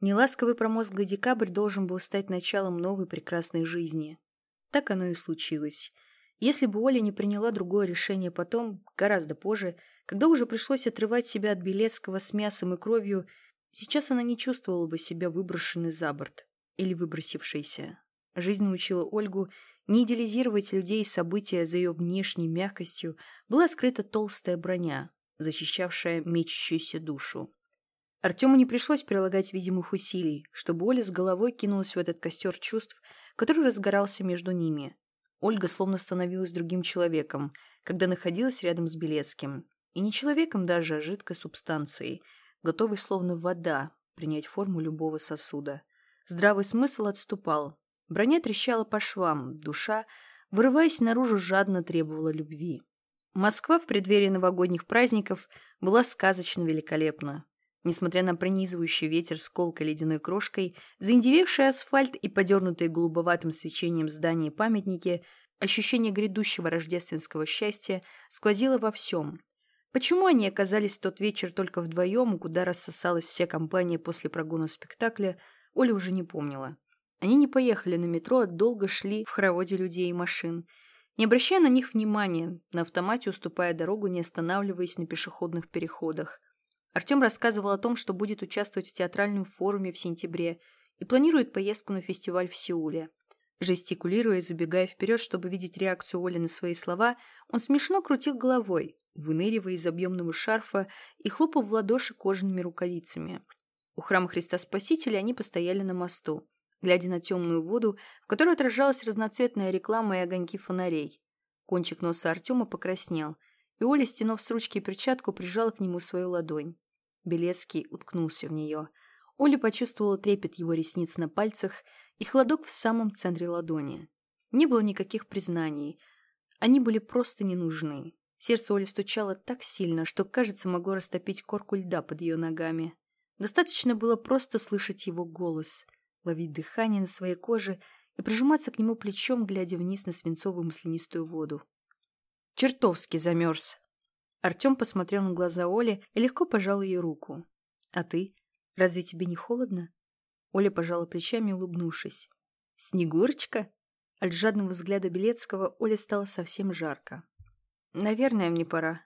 Неласковый промозглый декабрь должен был стать началом новой прекрасной жизни. Так оно и случилось. Если бы Оля не приняла другое решение потом, гораздо позже, когда уже пришлось отрывать себя от Белецкого с мясом и кровью, сейчас она не чувствовала бы себя выброшенной за борт или выбросившейся. Жизнь научила Ольгу не идеализировать людей и события за ее внешней мягкостью, была скрыта толстая броня, защищавшая мечущуюся душу. Артему не пришлось прилагать видимых усилий, чтобы Оля с головой кинулась в этот костер чувств, который разгорался между ними. Ольга словно становилась другим человеком, когда находилась рядом с Белецким. И не человеком даже, а жидкой субстанцией, готовой словно вода принять форму любого сосуда. Здравый смысл отступал. Броня трещала по швам, душа, вырываясь наружу, жадно требовала любви. Москва в преддверии новогодних праздников была сказочно великолепна. Несмотря на пронизывающий ветер с колкой ледяной крошкой, заиндевевший асфальт и подернутые голубоватым свечением здания памятники, ощущение грядущего рождественского счастья сквозило во всем. Почему они оказались в тот вечер только вдвоем, куда рассосалась вся компания после прогона спектакля, Оля уже не помнила. Они не поехали на метро, а долго шли в хороводе людей и машин, не обращая на них внимания, на автомате уступая дорогу, не останавливаясь на пешеходных переходах. Артем рассказывал о том, что будет участвовать в театральном форуме в сентябре и планирует поездку на фестиваль в Сеуле. Жестикулируя и забегая вперед, чтобы видеть реакцию Оли на свои слова, он смешно крутил головой, выныривая из объемного шарфа и хлопал в ладоши кожаными рукавицами. У храма Христа Спасителя они постояли на мосту, глядя на темную воду, в которой отражалась разноцветная реклама и огоньки фонарей. Кончик носа Артема покраснел – и Оля, стянув с ручки перчатку, прижала к нему свою ладонь. Белецкий уткнулся в нее. Оля почувствовала трепет его ресниц на пальцах и холодок в самом центре ладони. Не было никаких признаний. Они были просто не нужны. Сердце Оли стучало так сильно, что, кажется, могло растопить корку льда под ее ногами. Достаточно было просто слышать его голос, ловить дыхание на своей коже и прижиматься к нему плечом, глядя вниз на свинцовую маслянистую воду. Чертовски замерз. Артем посмотрел на глаза Оли и легко пожал ее руку. «А ты? Разве тебе не холодно?» Оля пожала плечами, улыбнувшись. «Снегурочка?» От жадного взгляда Белецкого Оле стало совсем жарко. «Наверное, мне пора».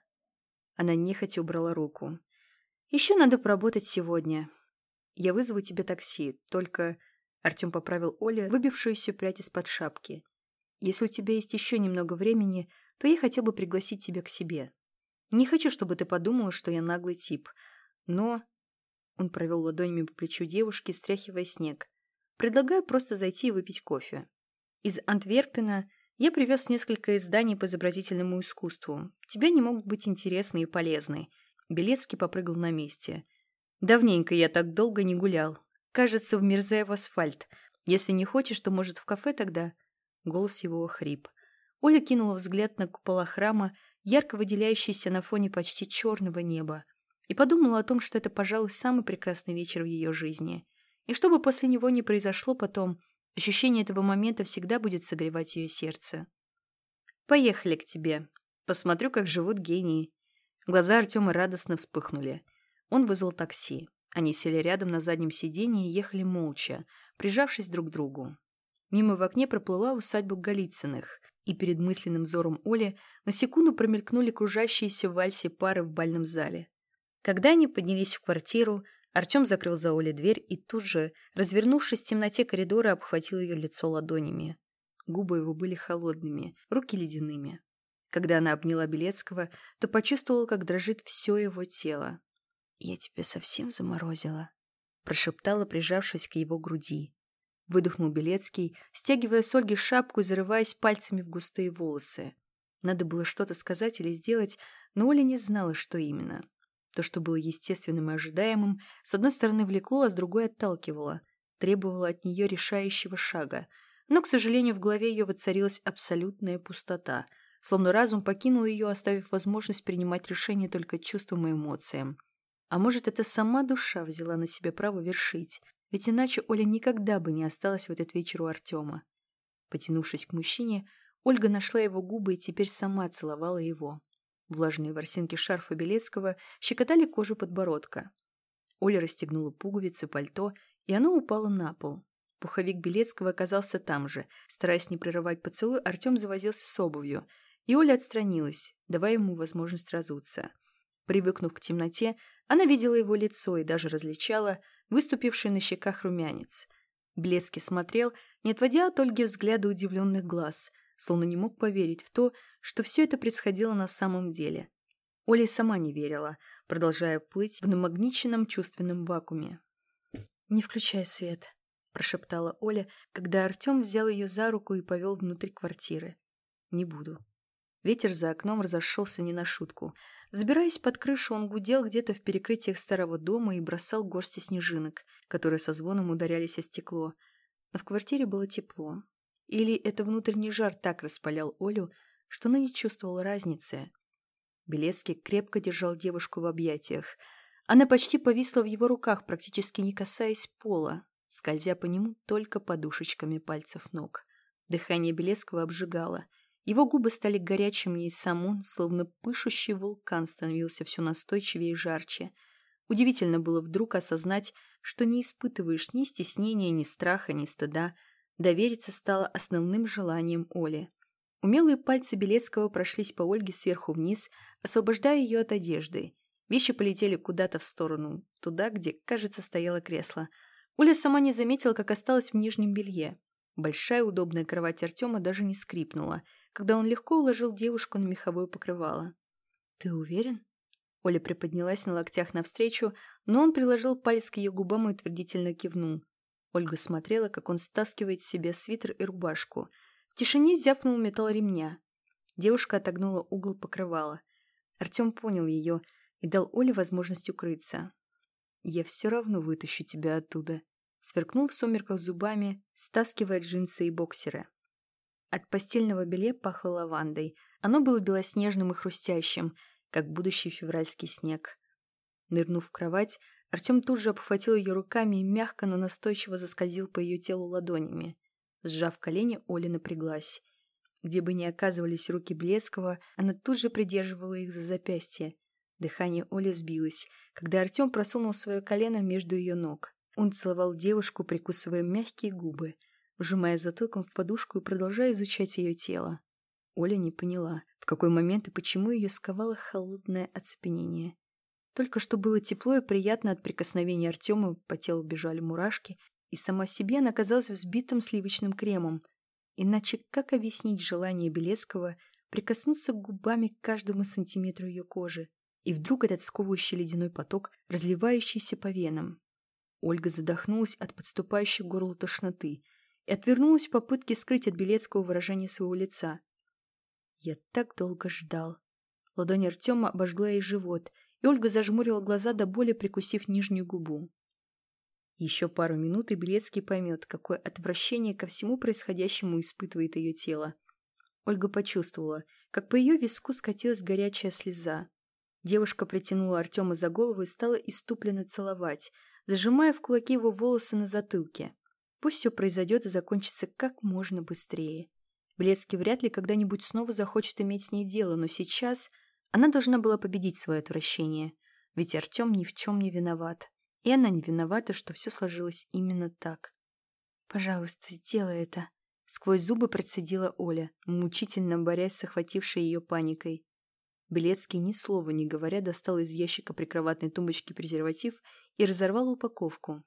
Она нехотя убрала руку. «Еще надо поработать сегодня. Я вызову тебе такси, только...» Артем поправил Оле выбившуюся прядь из-под шапки. «Если у тебя есть еще немного времени, то я хотел бы пригласить тебя к себе. Не хочу, чтобы ты подумала, что я наглый тип. Но...» Он провел ладонями по плечу девушки, стряхивая снег. «Предлагаю просто зайти и выпить кофе. Из Антверпена я привез несколько изданий по изобразительному искусству. Тебе они могут быть интересны и полезны». Белецкий попрыгал на месте. «Давненько я так долго не гулял. Кажется, вмерзая в асфальт. Если не хочешь, то, может, в кафе тогда?» Голос его хрип. Оля кинула взгляд на купола храма, ярко выделяющийся на фоне почти черного неба, и подумала о том, что это, пожалуй, самый прекрасный вечер в ее жизни. И чтобы после него не произошло потом, ощущение этого момента всегда будет согревать ее сердце. «Поехали к тебе. Посмотрю, как живут гении». Глаза Артема радостно вспыхнули. Он вызвал такси. Они сели рядом на заднем сиденье и ехали молча, прижавшись друг к другу. Мимо в окне проплыла усадьба Голицыных – и перед мысленным взором Оли на секунду промелькнули кружащиеся в вальсе пары в бальном зале. Когда они поднялись в квартиру, Артем закрыл за Олей дверь и тут же, развернувшись в темноте коридора, обхватил ее лицо ладонями. Губы его были холодными, руки ледяными. Когда она обняла Белецкого, то почувствовала, как дрожит все его тело. «Я тебя совсем заморозила», — прошептала, прижавшись к его груди. Выдохнул Белецкий, стягивая с Ольги шапку и зарываясь пальцами в густые волосы. Надо было что-то сказать или сделать, но Оля не знала, что именно. То, что было естественным и ожидаемым, с одной стороны влекло, а с другой отталкивало, требовало от нее решающего шага. Но, к сожалению, в голове ее воцарилась абсолютная пустота, словно разум покинул ее, оставив возможность принимать решения только чувствам и эмоциям. А может, это сама душа взяла на себя право вершить, ведь иначе Оля никогда бы не осталась в этот вечер у Артема. Потянувшись к мужчине, Ольга нашла его губы и теперь сама целовала его. Влажные ворсинки шарфа Белецкого щекотали кожу подбородка. Оля расстегнула пуговицы пальто и оно упало на пол. Пуховик Белецкого оказался там же. Стараясь не прерывать поцелуй, Артем завозился с обувью, и Оля отстранилась, давая ему возможность разуться. Привыкнув к темноте, она видела его лицо и даже различала выступивший на щеках румянец. Белецкий смотрел, не отводя от Ольги взгляда удивленных глаз, словно не мог поверить в то, что все это происходило на самом деле. Оля сама не верила, продолжая плыть в намагниченном чувственном вакууме. «Не включай свет», – прошептала Оля, когда Артем взял ее за руку и повел внутрь квартиры. «Не буду». Ветер за окном разошелся не на шутку. Забираясь под крышу, он гудел где-то в перекрытиях старого дома и бросал горсти снежинок, которые со звоном ударялись о стекло. Но в квартире было тепло. Или это внутренний жар так распалял Олю, что она не чувствовала разницы. Белецкий крепко держал девушку в объятиях. Она почти повисла в его руках, практически не касаясь пола, скользя по нему только подушечками пальцев ног. Дыхание Белецкого обжигало – его губы стали горячими, и сам словно пышущий вулкан, становился все настойчивее и жарче. Удивительно было вдруг осознать, что не испытываешь ни стеснения, ни страха, ни стыда. Довериться стало основным желанием Оли. Умелые пальцы Белецкого прошлись по Ольге сверху вниз, освобождая ее от одежды. Вещи полетели куда-то в сторону, туда, где, кажется, стояло кресло. Оля сама не заметила, как осталась в нижнем белье. Большая удобная кровать Артема даже не скрипнула – когда он легко уложил девушку на меховое покрывало. «Ты уверен?» Оля приподнялась на локтях навстречу, но он приложил палец к ее губам и утвердительно кивнул. Ольга смотрела, как он стаскивает с себя свитер и рубашку. В тишине зявкнул металл ремня. Девушка отогнула угол покрывала. Артем понял ее и дал Оле возможность укрыться. «Я все равно вытащу тебя оттуда», — сверкнул в сумерках зубами, стаскивая джинсы и боксеры. От постельного белья пахло лавандой. Оно было белоснежным и хрустящим, как будущий февральский снег. Нырнув в кровать, Артем тут же обхватил ее руками и мягко, но настойчиво заскользил по ее телу ладонями. Сжав колени, Оля напряглась. Где бы ни оказывались руки Блескова, она тут же придерживала их за запястье. Дыхание Оли сбилось, когда Артем просунул свое колено между ее ног. Он целовал девушку, прикусывая мягкие губы – вжимая затылком в подушку и продолжая изучать ее тело. Оля не поняла, в какой момент и почему ее сковало холодное оцепенение. Только что было тепло и приятно от прикосновения Артема, по телу бежали мурашки, и сама себе она казалась взбитым сливочным кремом. Иначе как объяснить желание Белецкого прикоснуться губами к каждому сантиметру ее кожи? И вдруг этот сковывающий ледяной поток, разливающийся по венам. Ольга задохнулась от подступающей к горлу тошноты – и отвернулась в попытке скрыть от Белецкого выражение своего лица. Я так долго ждал. Ладонь Артема обожгла ей живот, и Ольга зажмурила глаза до боли, прикусив нижнюю губу. Еще пару минут, и Белецкий поймет, какое отвращение ко всему происходящему испытывает ее тело. Ольга почувствовала, как по ее виску скатилась горячая слеза. Девушка притянула Артема за голову и стала иступленно целовать, зажимая в кулаки его волосы на затылке. Пусть все произойдет и закончится как можно быстрее. Блецкий вряд ли когда-нибудь снова захочет иметь с ней дело, но сейчас она должна была победить свое отвращение. Ведь Артем ни в чем не виноват. И она не виновата, что все сложилось именно так. «Пожалуйста, сделай это», — сквозь зубы процедила Оля, мучительно борясь с охватившей ее паникой. Белецкий, ни слова не говоря, достал из ящика прикроватной тумбочки презерватив и разорвал упаковку.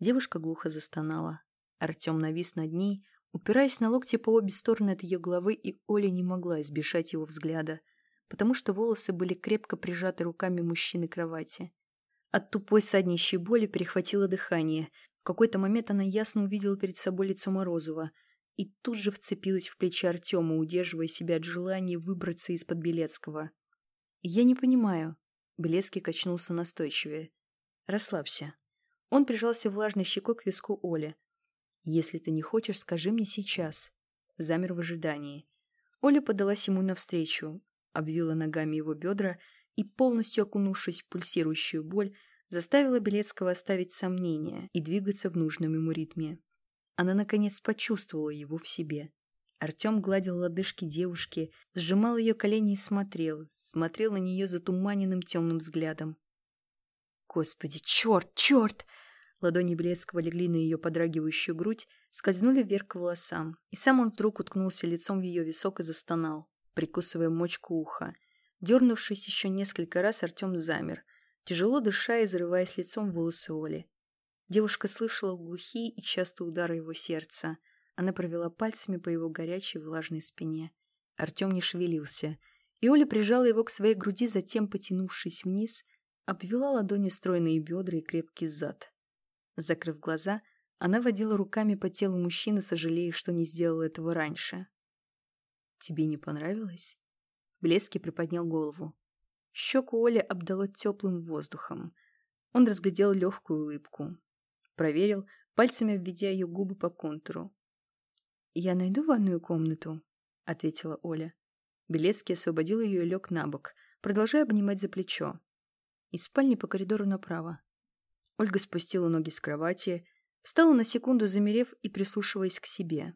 Девушка глухо застонала. Артем навис над ней, упираясь на локти по обе стороны от ее головы, и Оля не могла избежать его взгляда, потому что волосы были крепко прижаты руками мужчины кровати. От тупой саднищей боли перехватило дыхание. В какой-то момент она ясно увидела перед собой лицо Морозова и тут же вцепилась в плечи Артема, удерживая себя от желания выбраться из-под Белецкого. «Я не понимаю». Белецкий качнулся настойчивее. «Расслабься». Он прижался влажной щекой к виску Оли. «Если ты не хочешь, скажи мне сейчас». Замер в ожидании. Оля подалась ему навстречу, обвила ногами его бедра и, полностью окунувшись в пульсирующую боль, заставила Белецкого оставить сомнения и двигаться в нужном ему ритме. Она, наконец, почувствовала его в себе. Артем гладил лодыжки девушки, сжимал ее колени и смотрел, смотрел на нее затуманенным темным взглядом. «Господи, черт, черт!» Ладони Белецкого легли на ее подрагивающую грудь, скользнули вверх к волосам, и сам он вдруг уткнулся лицом в ее висок и застонал, прикусывая мочку уха. Дернувшись еще несколько раз, Артем замер, тяжело дыша и зарываясь лицом в волосы Оли. Девушка слышала глухие и частые удары его сердца. Она провела пальцами по его горячей влажной спине. Артем не шевелился, и Оля прижала его к своей груди, затем, потянувшись вниз, обвела ладонью стройные бедра и крепкий зад. Закрыв глаза, она водила руками по телу мужчины, сожалея, что не сделала этого раньше. «Тебе не понравилось?» Блески приподнял голову. Щеку Оли обдало теплым воздухом. Он разглядел легкую улыбку. Проверил, пальцами обведя ее губы по контуру. «Я найду ванную комнату», — ответила Оля. Белецкий освободил ее и лег на бок, продолжая обнимать за плечо. Из спальни по коридору направо. Ольга спустила ноги с кровати, встала на секунду, замерев и прислушиваясь к себе.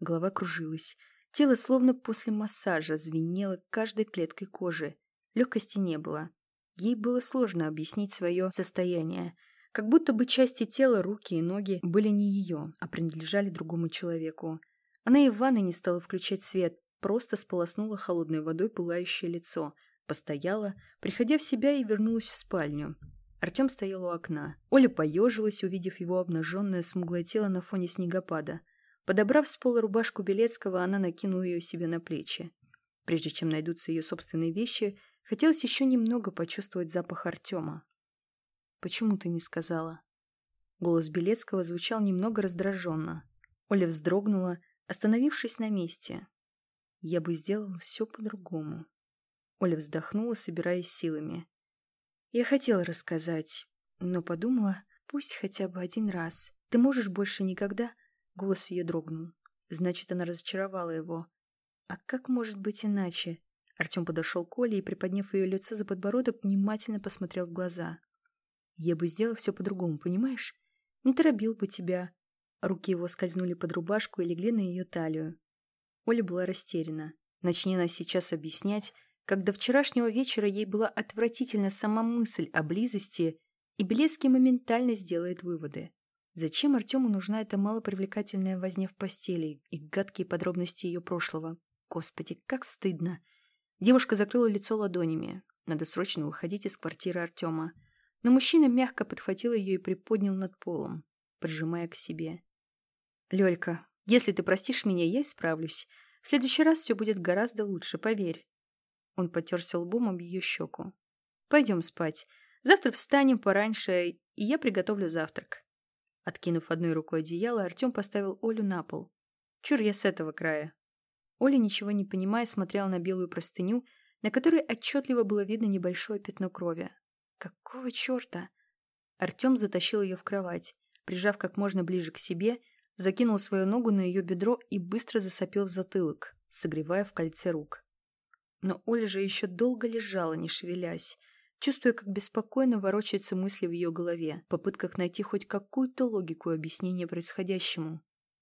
Голова кружилась. Тело, словно после массажа, звенело каждой клеткой кожи. Легкости не было. Ей было сложно объяснить свое состояние. Как будто бы части тела, руки и ноги были не ее, а принадлежали другому человеку. Она и в ванной не стала включать свет, просто сполоснула холодной водой пылающее лицо, постояла, приходя в себя и вернулась в спальню. Артем стоял у окна. Оля поежилась, увидев его обнаженное смуглое тело на фоне снегопада. Подобрав с пола рубашку Белецкого, она накинула ее себе на плечи. Прежде чем найдутся ее собственные вещи, хотелось еще немного почувствовать запах Артема. «Почему ты не сказала?» Голос Белецкого звучал немного раздраженно. Оля вздрогнула, остановившись на месте. «Я бы сделала все по-другому». Оля вздохнула, собираясь силами. Я хотела рассказать, но подумала, пусть хотя бы один раз. Ты можешь больше никогда? Голос ее дрогнул. Значит, она разочаровала его. А как может быть иначе? Артем подошел к Оле и, приподняв ее лицо за подбородок, внимательно посмотрел в глаза. Я бы сделал все по-другому, понимаешь? Не торопил бы тебя. Руки его скользнули под рубашку и легли на ее талию. Оля была растеряна. Начни она сейчас объяснять, до вчерашнего вечера ей была отвратительна сама мысль о близости, и Белецкий моментально сделает выводы. Зачем Артему нужна эта малопривлекательная возня в постели и гадкие подробности ее прошлого? Господи, как стыдно. Девушка закрыла лицо ладонями. Надо срочно уходить из квартиры Артема. Но мужчина мягко подхватил ее и приподнял над полом, прижимая к себе. «Лёлька, если ты простишь меня, я исправлюсь. В следующий раз все будет гораздо лучше, поверь. Он потерся лбом об ее щеку. «Пойдем спать. Завтра встанем пораньше, и я приготовлю завтрак». Откинув одной рукой одеяло, Артем поставил Олю на пол. «Чур я с этого края». Оля, ничего не понимая, смотрела на белую простыню, на которой отчетливо было видно небольшое пятно крови. «Какого черта?» Артем затащил ее в кровать, прижав как можно ближе к себе, закинул свою ногу на ее бедро и быстро засопил в затылок, согревая в кольце рук. Но Оля же еще долго лежала, не шевелясь, чувствуя, как беспокойно ворочаются мысли в ее голове, в попытках найти хоть какую-то логику объяснения происходящему.